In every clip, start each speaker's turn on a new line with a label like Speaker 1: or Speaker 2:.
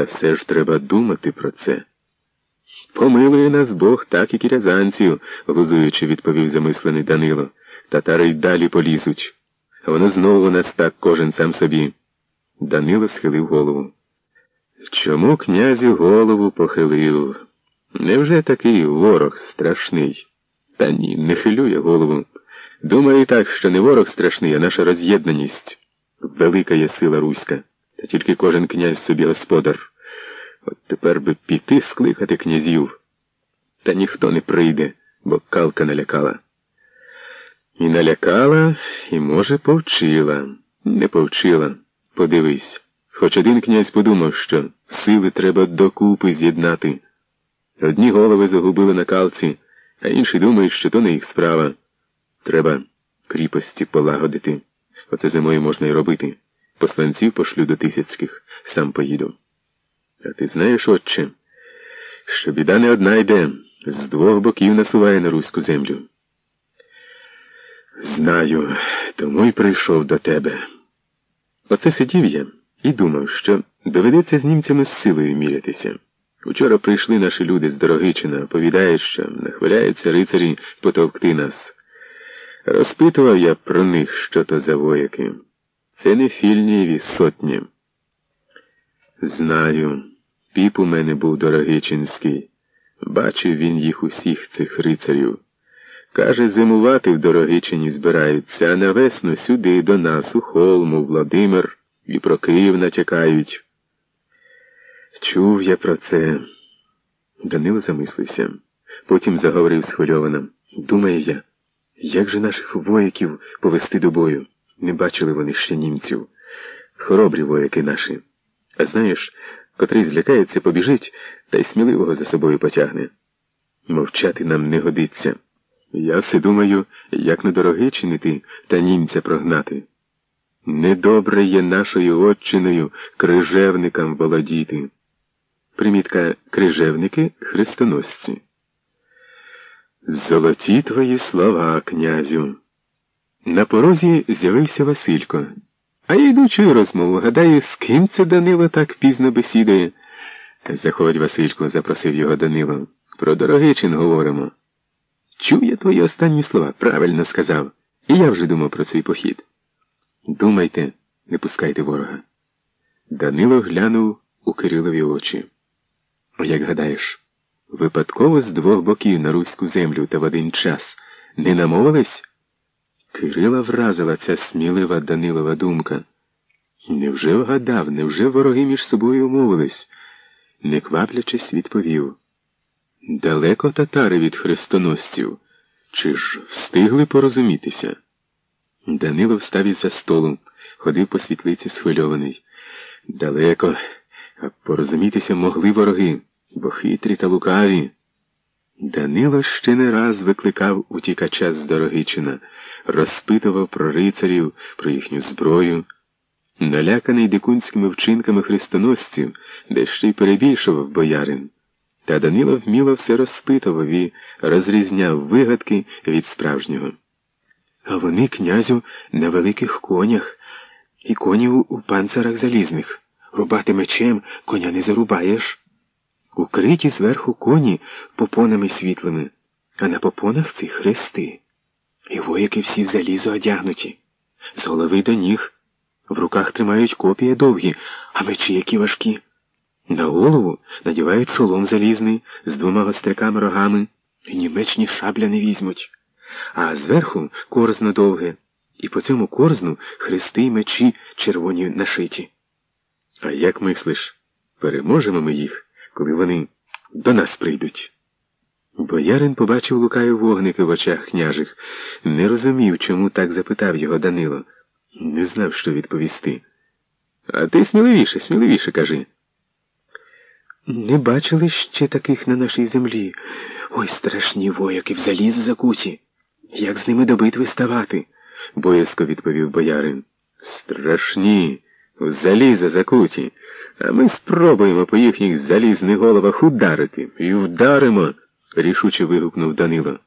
Speaker 1: Та все ж треба думати про це. Помилує нас Бог, так і кірязанців, глузуючи, відповів замислений Данило. Татари й далі полізуть. Воно знову нас так кожен сам собі. Данило схилив голову. Чому князю голову похилив? Невже такий ворог страшний? Та ні, не хилю я голову. Думаю так, що не ворог страшний, а наша роз'єднаність. Велика є сила руська, та тільки кожен князь собі господар. От тепер би піти скликати князів. Та ніхто не прийде, бо калка налякала. І налякала, і, може, повчила. Не повчила. Подивись. Хоч один князь подумав, що сили треба докупи з'єднати. Одні голови загубили на калці, а інші думають, що то не їх справа. Треба кріпості полагодити. Оце зимою можна й робити. Посланців пошлю до тисяцьких, сам поїду. А ти знаєш, отче, що біда не одна йде, з двох боків насуває на руську землю. Знаю, тому й прийшов до тебе. Оце сидів я і думав, що доведеться з німцями з силою мірятися. Учора прийшли наші люди з Дорогичина, повідають, що нахваляються рицарі потовкти нас. Розпитував я про них, що то за вояки. Це не фільнієві сотні. Знаю, піп у мене був Дорогичинський. Бачив він їх усіх цих рицарів. Каже, зимувати в Дорогичині збираються, а на весну сюди до нас, у холму, Владимир і про Київ натякають. Чув я про це. Данило замислився. Потім заговорив схвильовано. Думаю я, як же наших вояків повести до бою? Не бачили вони ще німців. Хоробрі вояки наші. А знаєш, котрий злякається, побіжить та й сміливого за собою потягне. Мовчати нам не годиться. Я все думаю, як недороги чинити та німця прогнати. Недобре є нашою отчиною крижевникам володіти. Примітка крижевники хрестоносці. Золоті твої слова, князю. На порозі з'явився Василько. А я йду чую розмову. Гадаю, з ким це Данило так пізно бесідує. Заходь, Василько, запросив його Данило. Про Дорогичин говоримо. Чув я твої останні слова, правильно сказав. І я вже думав про цей похід. Думайте, не пускайте ворога. Данило глянув у Кирилові очі. Як гадаєш, випадково з двох боків на руську землю та в один час не намовились? Кирила вразила ця смілива Данилова думка. Невже вгадав, невже вороги між собою умовились? Не кваплячись, відповів. Далеко татари від хрестоносців, чи ж встигли порозумітися? Данило встав із за столу, ходив по світлиці схвильований. Далеко, а порозумітися могли вороги, бо хитрі та лукаві. Данило ще не раз викликав утікача з Дорогичина, розпитував про рицарів, про їхню зброю. Наляканий дикунськими вчинками хрестоносців, де ще й перебільшував боярин. Та Данило вміло все розпитував і розрізняв вигадки від справжнього. А вони, князю, на великих конях, і коні у панцирах залізних. Рубати мечем коня не зарубаєш. Укриті зверху коні попонами світлими, а на попонах ці хрести. І вояки всі в залізо одягнуті, з голови до ніг. В руках тримають копії довгі, а мечі які важкі. На голову надівають шолом залізний з двома гостряками рогами, і ні меч, ні шабля не візьмуть. А зверху корзно довге, і по цьому корзну хрести й мечі червоні нашиті. А як мислиш, переможемо ми їх, коли вони до нас прийдуть? Боярин побачив лукаю вогники в очах княжих, не розумів, чому так запитав його Данило. Не знав, що відповісти. А ти сміливіше, сміливіше кажи. Не бачили ще таких на нашій землі. Ой, страшні вояки в заліз закуті. Як з ними до битви ставати? боязко відповів боярин. Страшні, в заліза закуті, а ми спробуємо по їхніх залізних головах ударити. І вдаримо, рішуче вигукнув Данило.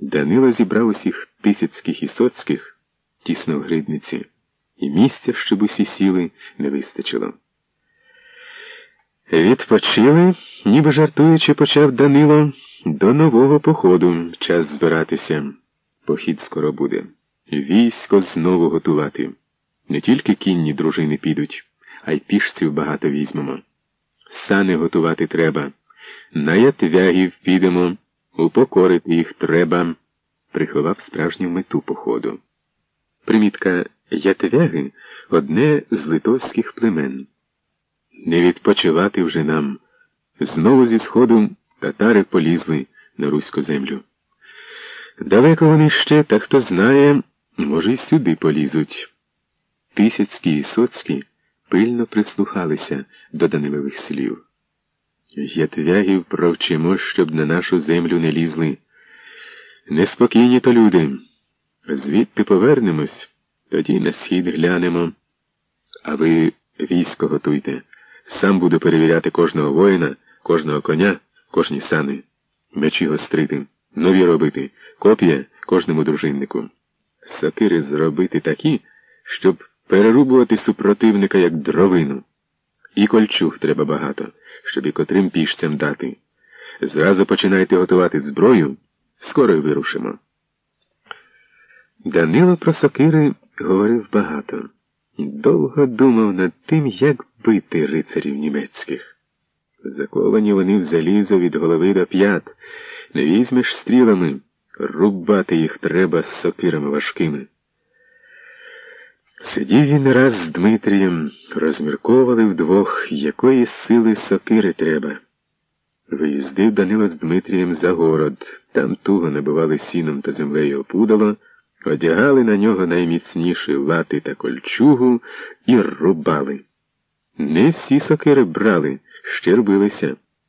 Speaker 1: Данило зібрав усіх тисяцьких і соцьких тісно в гридниці, і місця, щоб усі сіли, не вистачило. Відпочили, ніби жартуючи, почав Данило до нового походу час збиратися. Похід скоро буде. Військо знову готувати. Не тільки кінні дружини підуть, а й пішців багато візьмемо. Сани готувати треба. На ятвягів підемо, упокорити їх треба, приховав справжню мету походу. Примітка ятвяги одне з литовських племен. Не відпочивати вже нам. Знову зі сходу татари полізли на руську землю. Далеко вони ще, та хто знає, може, й сюди полізуть. Тисяцькі і соцькі пильно прислухалися до Данилових слів. Ятвягів провчимо, щоб на нашу землю не лізли. Неспокійні то люди. Звідти повернемось, тоді на схід глянемо. А ви військо готуйте. Сам буду перевіряти кожного воїна, кожного коня, кожні сани, мечі гострити, нові робити, копія кожному дружиннику. Сокири зробити такі, щоб перерубувати супротивника як дровину. І кольчуг треба багато, щоб і котрим пішцям дати. Зразу починайте готувати зброю, скоро й вирушимо. Данило про сокири говорив багато. Довго думав над тим, як бити рицарів німецьких. Заковані вони в залізо від голови до п'ят. Не візьмеш стрілами, рубати їх треба з сокирами важкими. Сидів він раз з Дмитрієм, розмірковували вдвох, якої сили сокири треба. Виїздив Данило з Дмитрієм за город, там туго набивали сіном та землею опудало, одягали на нього найміцніші лати та кольчугу і рубали. Не всі сокири брали, ще рбилися.